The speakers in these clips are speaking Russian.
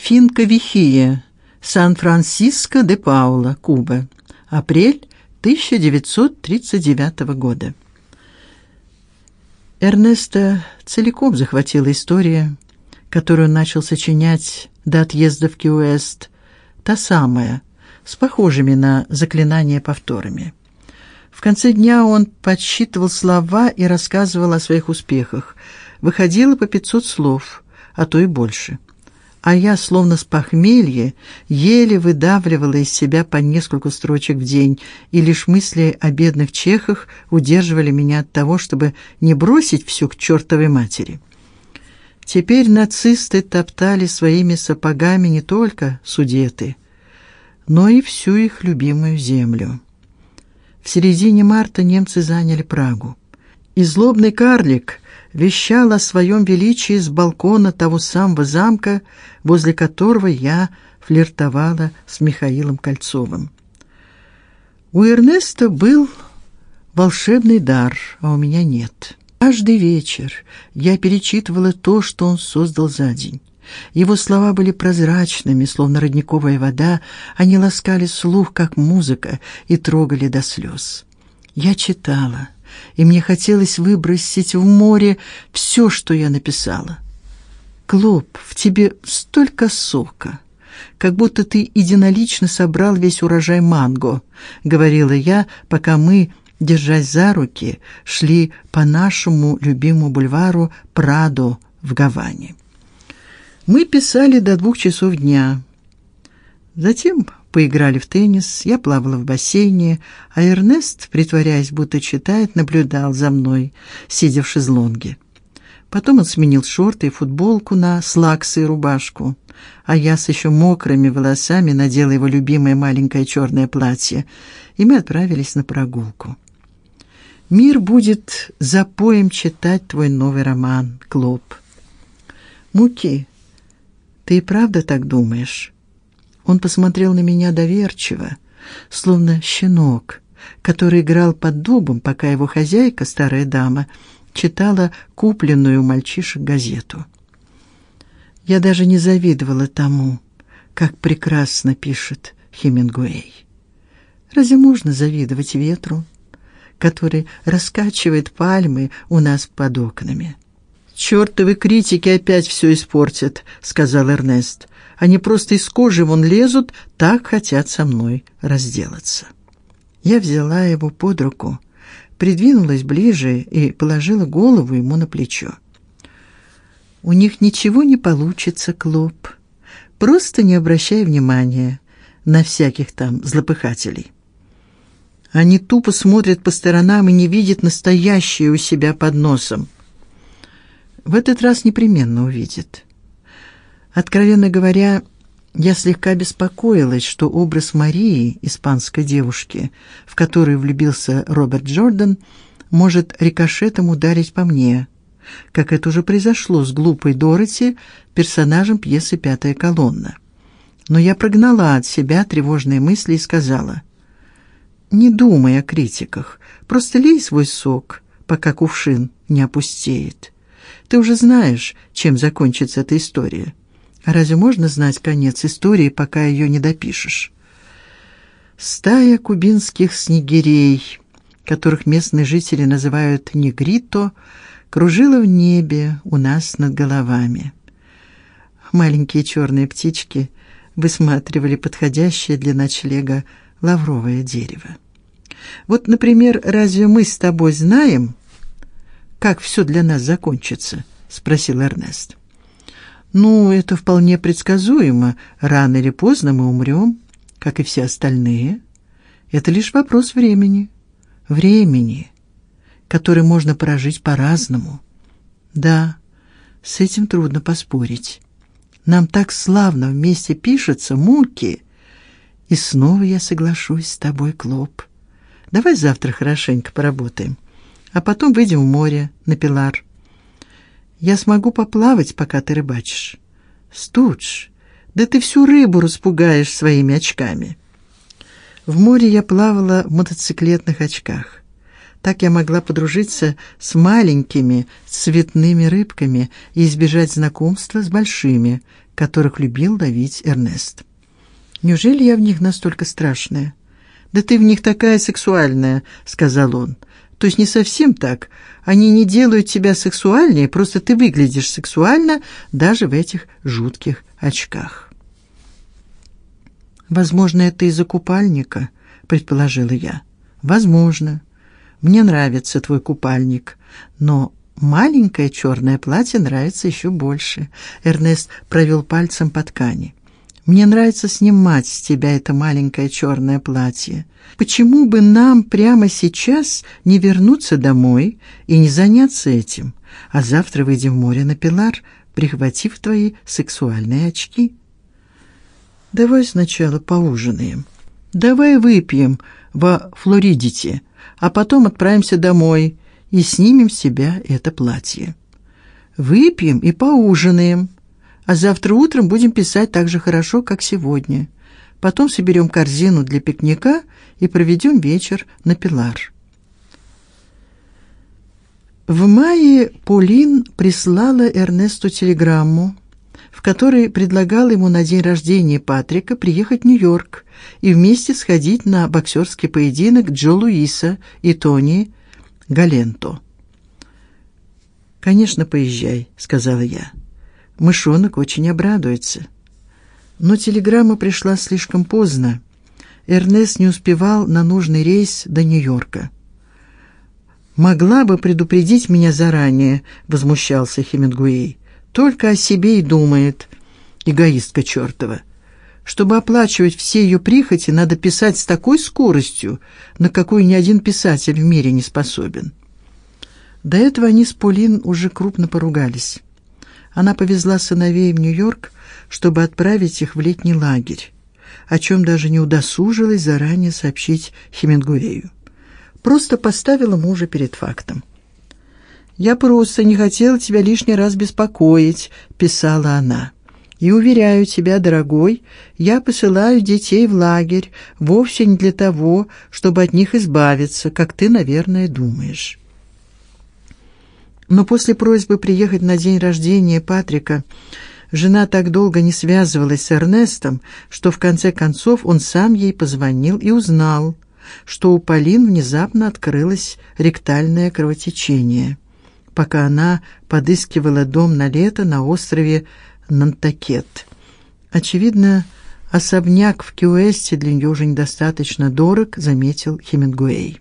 Финка Вихия, Сан-Франциско де Паула, Куба. Апрель 1939 года. Эрнеста целиком захватила история, которую начал сочинять до отъезда в Кьюэст, та самая, с похожими на заклинания повторами. В конце дня он подсчитывал слова и рассказывал о своих успехах. Выходило по 500 слов, а то и больше а я, словно с похмелья, еле выдавливала из себя по несколько строчек в день, и лишь мысли о бедных чехах удерживали меня от того, чтобы не бросить все к чертовой матери. Теперь нацисты топтали своими сапогами не только Судеты, но и всю их любимую землю. В середине марта немцы заняли Прагу. И злобный карлик вещал о своем величии с балкона того самого замка, возле которого я флиртовала с Михаилом Кольцовым. У Эрнеста был волшебный дар, а у меня нет. Каждый вечер я перечитывала то, что он создал за день. Его слова были прозрачными, словно родниковая вода, они ласкали слух, как музыка, и трогали до слез. Я читала, и мне хотелось выбросить в море все, что я написала. Клоп, в тебе столько сока, как будто ты единолично собрал весь урожай манго, говорила я, пока мы, держась за руки, шли по нашему любимому бульвару Прадо в Гаване. Мы писали до двух часов дня. Затем поиграли в теннис, я плавала в бассейне, а Эрнест, притворяясь, будто читает, наблюдал за мной, сидя в шезлонге. Потом он сменил шорты и футболку на слаксы и рубашку, а я с еще мокрыми волосами надела его любимое маленькое черное платье, и мы отправились на прогулку. Мир будет запоем читать твой новый роман, Клоп. Муки, ты и правда так думаешь? Он посмотрел на меня доверчиво, словно щенок, который играл под дубом, пока его хозяйка, старая дама, читала купленную у мальчишек газету. Я даже не завидовала тому, как прекрасно пишет Хемингуэй. Разве можно завидовать ветру, который раскачивает пальмы у нас под окнами? Чёртовы критики опять все испортят, сказал Эрнест. Они просто из кожи вон лезут, так хотят со мной разделаться. Я взяла его под руку, придвинулась ближе и положила голову ему на плечо. У них ничего не получится, Клоп. Просто не обращай внимания на всяких там злопыхателей. Они тупо смотрят по сторонам и не видят настоящее у себя под носом. В этот раз непременно увидят. Откровенно говоря, я слегка беспокоилась, что образ Марии, испанской девушки, в которую влюбился Роберт Джордан, может рикошетом ударить по мне, как это уже произошло с глупой Дороти, персонажем пьесы Пятая колонна. Но я прогнала от себя тревожные мысли и сказала: "Не думай о критиках, просто лей свой сок, пока кувшин не опустеет. Ты уже знаешь, чем закончится эта история. Разве можно знать конец истории, пока ее не допишешь? Стая кубинских снегирей, которых местные жители называют негрито, кружила в небе у нас над головами. Маленькие черные птички высматривали подходящее для ночлега лавровое дерево. Вот, например, разве мы с тобой знаем, как все для нас закончится? спросил Эрнест. Ну, это вполне предсказуемо. Рано или поздно мы умрем, как и все остальные. Это лишь вопрос времени. Времени, который можно прожить по-разному. Да, с этим трудно поспорить. Нам так славно вместе пишется, муки. И снова я соглашусь с тобой, Клоп. Давай завтра хорошенько поработаем, а потом выйдем в море на Пилар. Я смогу поплавать, пока ты рыбачишь. Студж, да ты всю рыбу распугаешь своими очками. В море я плавала в мотоциклетных очках. Так я могла подружиться с маленькими цветными рыбками и избежать знакомства с большими, которых любил ловить Эрнест. Неужели я в них настолько страшная? Да ты в них такая сексуальная, сказал он. То есть не совсем так. Они не делают тебя сексуальнее, просто ты выглядишь сексуально даже в этих жутких очках. Возможно, это из-за купальника, предположила я. Возможно. Мне нравится твой купальник, но маленькое черное платье нравится еще больше. Эрнест провел пальцем по ткани. Мне нравится снимать с тебя это маленькое черное платье. Почему бы нам прямо сейчас не вернуться домой и не заняться этим, а завтра выйдем в море на Пилар, прихватив твои сексуальные очки? Давай сначала поужинаем. Давай выпьем во Флоридите, а потом отправимся домой и снимем с себя это платье. Выпьем и поужинаем а завтра утром будем писать так же хорошо, как сегодня. Потом соберем корзину для пикника и проведем вечер на Пилар. В мае Полин прислала Эрнесту телеграмму, в которой предлагала ему на день рождения Патрика приехать в Нью-Йорк и вместе сходить на боксерский поединок Джо Луиса и Тони Галенто. Конечно, поезжай, сказала я. Мышонок очень обрадуется. Но телеграмма пришла слишком поздно. Эрнест не успевал на нужный рейс до Нью-Йорка. Могла бы предупредить меня заранее, возмущался Хемингуэй. Только о себе и думает, эгоистка чёртова. Чтобы оплачивать все ее прихоти, надо писать с такой скоростью, на какую ни один писатель в мире не способен. До этого они с Полин уже крупно поругались. Она повезла сыновей в Нью-Йорк, чтобы отправить их в летний лагерь, о чем даже не удосужилась заранее сообщить Хемингуэю. Просто поставила мужа перед фактом. Я просто не хотела тебя лишний раз беспокоить, писала она. И уверяю тебя, дорогой, я посылаю детей в лагерь вовсе не для того, чтобы от них избавиться, как ты, наверное, думаешь. Но после просьбы приехать на день рождения Патрика жена так долго не связывалась с Эрнестом, что в конце концов он сам ей позвонил и узнал, что у Полин внезапно открылось ректальное кровотечение, пока она подыскивала дом на лето на острове Нантакет. Очевидно, особняк в Кьюэсте для нее уже недостаточно дорог, заметил Хемингуэй.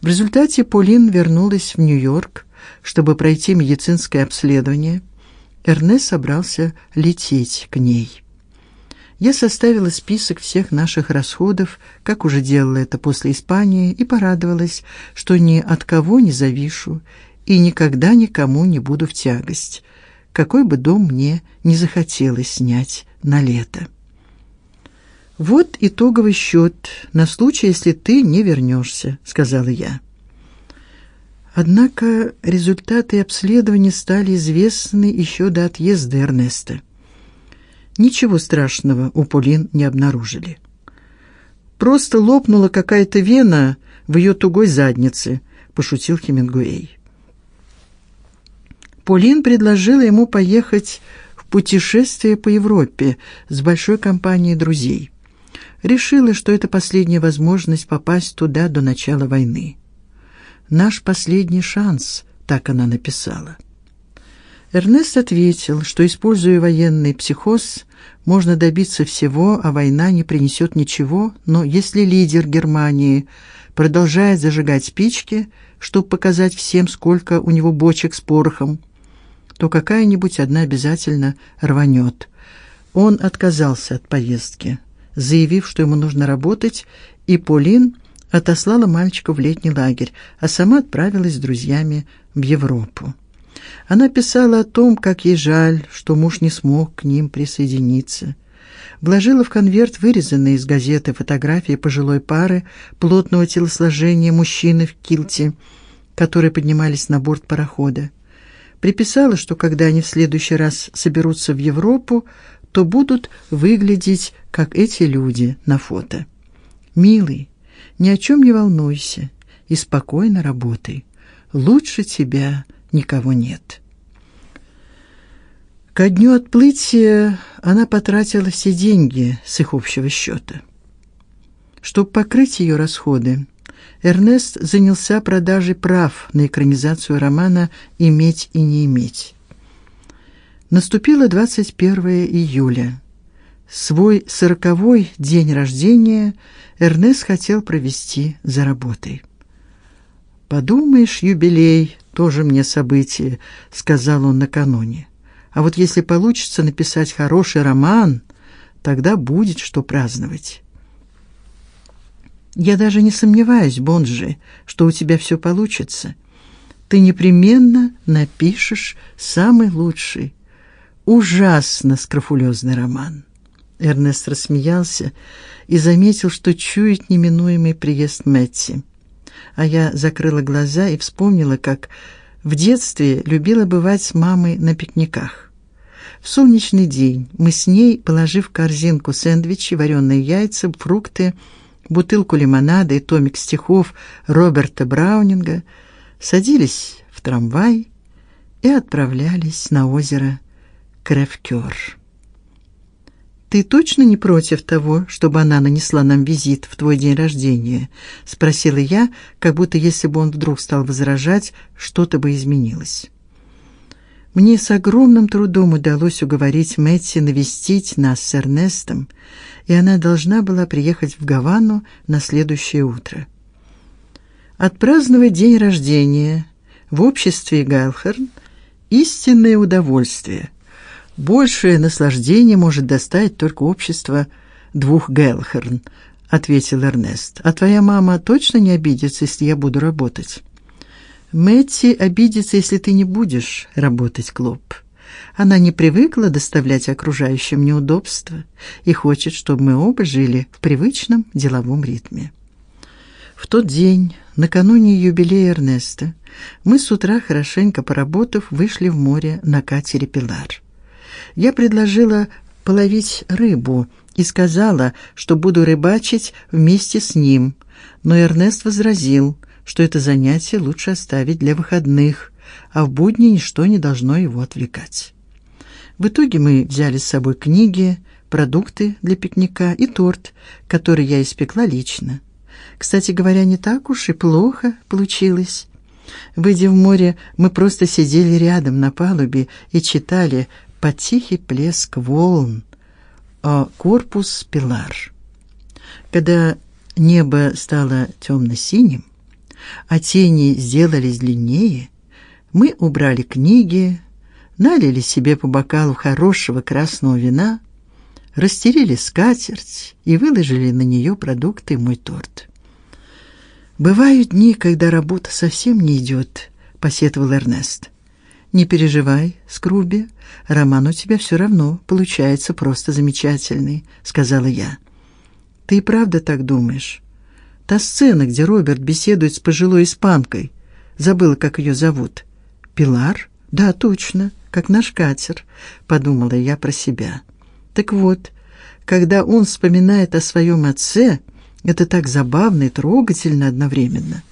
В результате Полин вернулась в Нью-Йорк, чтобы пройти медицинское обследование, Эрнест собрался лететь к ней. Я составила список всех наших расходов, как уже делала это после Испании, и порадовалась, что ни от кого не завишу и никогда никому не буду в тягость, какой бы дом мне не захотелось снять на лето. Вот итоговый счет на случай, если ты не вернешься, сказала я. Однако результаты обследования стали известны еще до отъезда Эрнеста. Ничего страшного у Полин не обнаружили. Просто лопнула какая-то вена в ее тугой заднице, пошутил Хемингуэй. Полин предложила ему поехать в путешествие по Европе с большой компанией друзей. Решила, что это последняя возможность попасть туда до начала войны наш последний шанс, так она написала. Эрнест ответил, что используя военный психоз, можно добиться всего, а война не принесет ничего, но если лидер Германии продолжает зажигать спички, чтобы показать всем, сколько у него бочек с порохом, то какая-нибудь одна обязательно рванет. Он отказался от поездки, заявив, что ему нужно работать, и Полин отослала мальчика в летний лагерь, а сама отправилась с друзьями в Европу. Она писала о том, как ей жаль, что муж не смог к ним присоединиться. Вложила в конверт вырезанные из газеты фотографии пожилой пары плотного телосложения мужчины в килте, которые поднимались на борт парохода. Приписала, что когда они в следующий раз соберутся в Европу, то будут выглядеть как эти люди на фото. Милый, ни о чем не волнуйся. и спокойно работай. Лучше тебя никого нет. Ко дню отплытия она потратила все деньги с их общего счета. Чтобы покрыть ее расходы, Эрнест занялся продажей прав на экранизацию романа Иметь и не иметь. Наступило 21 июля. Свой сороковой день рождения Эрнест хотел провести за работой. Подумаешь, юбилей тоже мне событие, сказал он накануне. А вот если получится написать хороший роман, тогда будет что праздновать. Я даже не сомневаюсь, Бонджи, что у тебя все получится. Ты непременно напишешь самый лучший, ужасно скрофулезный роман. Эрнест рассмеялся и заметил, что чует неминуемый приезд Мэтти. А я закрыла глаза и вспомнила, как в детстве любила бывать с мамой на пикниках. В солнечный день мы с ней, положив в корзинку сэндвичи, вареные яйца, фрукты, бутылку лимонада и томик стихов Роберта Браунинга, садились в трамвай и отправлялись на озеро Кревкёр. Ты точно не против того, чтобы она нанесла нам визит в твой день рождения, спросила я, как будто если бы он вдруг стал возражать, что-то бы изменилось. Мне с огромным трудом удалось уговорить Мэтти навестить нас с Эрнестом, и она должна была приехать в Гавану на следующее утро. Отпраздновать день рождения в обществе Гайлхерн истинное удовольствие. Большее наслаждение может доставить только общество двух Гайлхерн, ответил Эрнест. А твоя мама точно не обидится, если я буду работать? Мэтти обидится, если ты не будешь работать, Клоп. Она не привыкла доставлять окружающим неудобства и хочет, чтобы мы оба жили в привычном деловом ритме. В тот день, накануне юбилея Эрнеста, мы с утра хорошенько поработав, вышли в море на катере Пилар. Я предложила половить рыбу и сказала, что буду рыбачить вместе с ним, но Эрнест возразил, что это занятие лучше оставить для выходных, а в будни ничто не должно его отвлекать. В итоге мы взяли с собой книги, продукты для пикника и торт, который я испекла лично. Кстати говоря, не так уж и плохо получилось. Выйдя в море, мы просто сидели рядом на палубе и читали под тихий плеск волн о корпус Пилар. Когда небо стало темно синим а тени сделались длиннее, мы убрали книги, налили себе по бокалу хорошего красного вина, расстелили скатерть и выложили на нее продукты и мой торт. Бывают дни, когда работа совсем не идет, посетовал Эрнест. Не переживай, Скруби, роман у тебя все равно получается просто замечательный, сказала я. Ты и правда так думаешь? Та сцена, где Роберт беседует с пожилой испанкой. Забыла, как ее зовут. Пилар? Да, точно, как наш катер, подумала я про себя. Так вот, когда он вспоминает о своем отце, это так забавно и трогательно одновременно.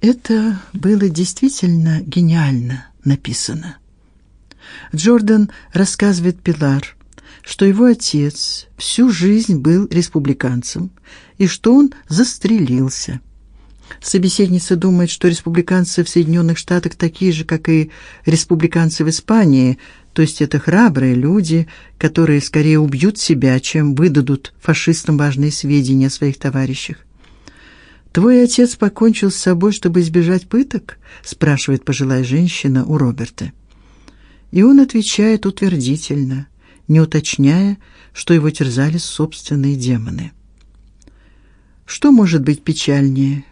Это было действительно гениально написано. Джордан рассказывает Пилар, что его отец всю жизнь был республиканцем и что он застрелился. Собеседница думает, что республиканцы в Соединенных Штатах такие же, как и республиканцы в Испании, то есть это храбрые люди, которые скорее убьют себя, чем выдадут фашистам важные сведения о своих товарищах. Твой отец покончил с собой, чтобы избежать пыток, спрашивает пожилая женщина у Роберта. И он отвечает утвердительно не уточняя, что его терзали собственные демоны. Что может быть печальнее,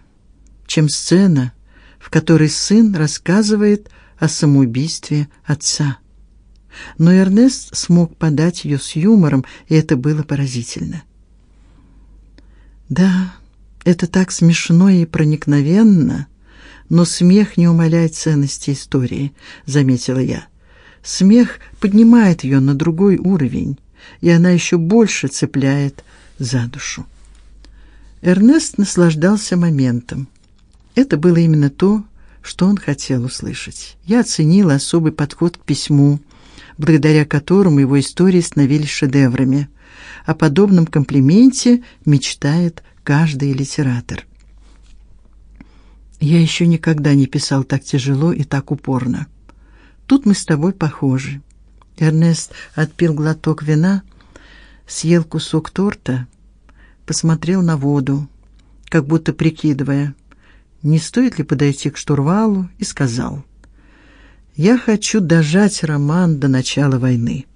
чем сцена, в которой сын рассказывает о самоубийстве отца? Но Эрнест смог подать ее с юмором, и это было поразительно. Да, это так смешно и проникновенно, но смех не умаляет ценности истории, заметила я. Смех поднимает ее на другой уровень, и она еще больше цепляет за душу. Эрнест наслаждался моментом. Это было именно то, что он хотел услышать. Я оценила особый подход к письму, благодаря которому его истории становились шедеврами. О подобном комплименте мечтает каждый литератор. Я еще никогда не писал так тяжело и так упорно. Тут мы с тобой похожи. Эрнест отпил глоток вина, съел кусок торта, посмотрел на воду, как будто прикидывая, не стоит ли подойти к штурвалу, и сказал: "Я хочу дожать роман до начала войны.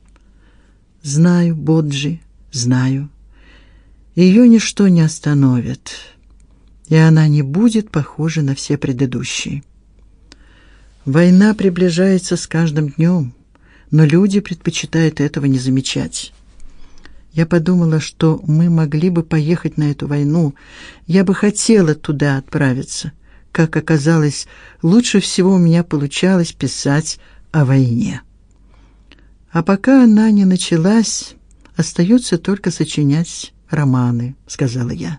Знаю, Боджи, знаю. Ее ничто не остановит, и она не будет похожа на все предыдущие. Война приближается с каждым днем, но люди предпочитают этого не замечать. Я подумала, что мы могли бы поехать на эту войну. Я бы хотела туда отправиться. Как оказалось, лучше всего у меня получалось писать о войне. А пока она не началась, остается только сочинять романы, сказала я.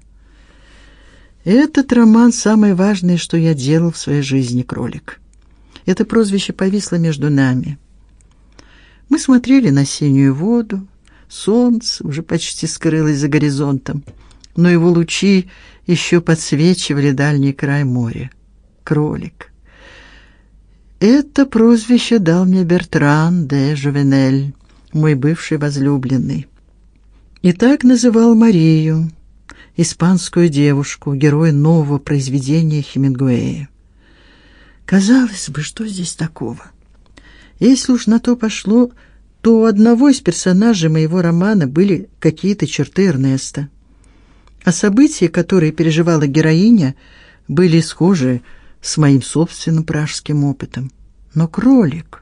Этот роман самое важное, что я делал в своей жизни, кролик. Это прозвище повисло между нами. Мы смотрели на синюю воду, солнце уже почти скрылось за горизонтом, но его лучи еще подсвечивали дальний край моря. Кролик. Это прозвище дал мне Бертран де Жувенель, мой бывший возлюбленный. И так называл Марию, испанскую девушку, героя нового произведения Хемингуэя. Казалось бы, что здесь такого? Если уж на то пошло, то у одного из персонажей моего романа были какие-то черты Эрнеста. А события, которые переживала героиня, были схожи с моим собственным пражским опытом. Но кролик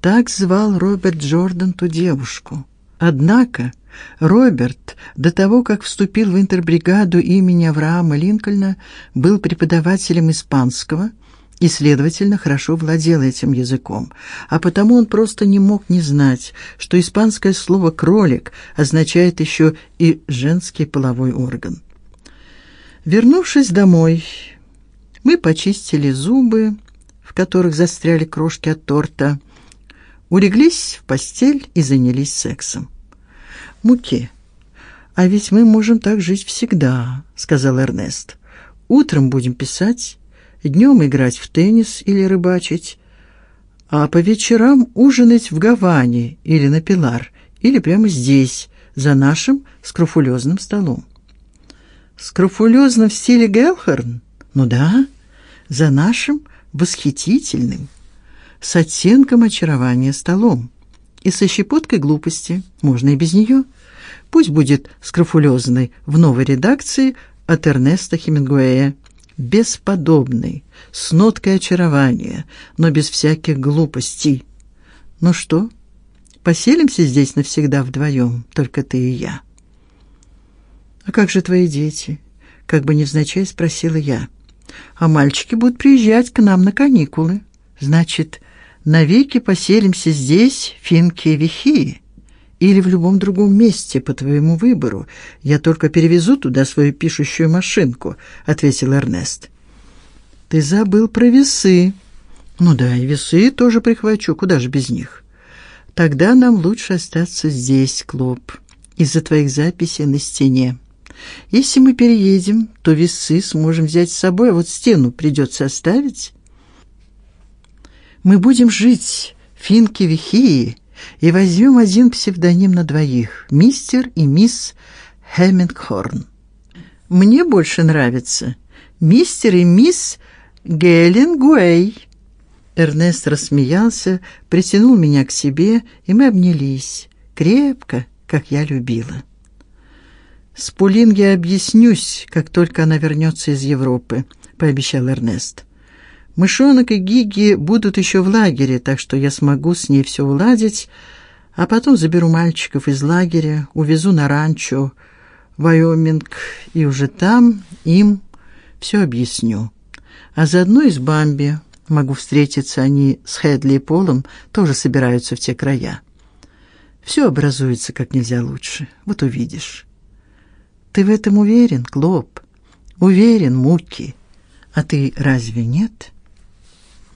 так звал Роберт Джордан ту девушку. Однако Роберт до того, как вступил в интербригаду имени Авраама Линкольна, был преподавателем испанского и, следовательно, хорошо владел этим языком, а потому он просто не мог не знать, что испанское слово кролик означает еще и женский половой орган. Вернувшись домой, мы почистили зубы, в которых застряли крошки от торта, улеглись в постель и занялись сексом. Муки. А ведь мы можем так жить всегда, сказал Эрнест. Утром будем писать, днем играть в теннис или рыбачить, а по вечерам ужинать в Гаване или на Пилар, или прямо здесь, за нашим скрофулезным столом. Скрофулезно в стиле Гелхорн? Ну да, за нашим восхитительным с оттенком очарования столом и со щепоткой глупости. Можно и без нее. Пусть будет скрофулезной в новой редакции от Эрнеста Хемингуэя бесподобный, с ноткой очарования, но без всяких глупостей. Ну что, поселимся здесь навсегда вдвоем, только ты и я. А как же твои дети? Как бы невзначай спросила я. А мальчики будут приезжать к нам на каникулы. Значит, навеки поселимся здесь, финки вихи или в любом другом месте по твоему выбору. Я только перевезу туда свою пишущую машинку, ответил Эрнест. Ты забыл про весы. Ну да, и весы тоже прихвачу, куда же без них? Тогда нам лучше остаться здесь, Клоп, из-за твоих записей на стене. Если мы переедем, то весы сможем взять с собой, а вот стену придется оставить. Мы будем жить финки вихии и возьмем один псевдоним на двоих: мистер и мисс Хемингхорн. Мне больше нравится мистер и мисс Геллингуэй. Эрнест рассмеялся, притянул меня к себе, и мы обнялись крепко, как я любила. С Пулин я объяснюсь, как только она вернется из Европы, пообещал Эрнест. Мышонок и Гиги будут еще в лагере, так что я смогу с ней все уладить, а потом заберу мальчиков из лагеря, увезу на ранчо в Вайоминг и уже там им все объясню. А заодно и с Бамби могу встретиться, они с Хедли и Полом тоже собираются в те края. Все образуется как нельзя лучше. Вот увидишь. Ты в этом уверен, Клоп? Уверен, Муки. А ты разве нет?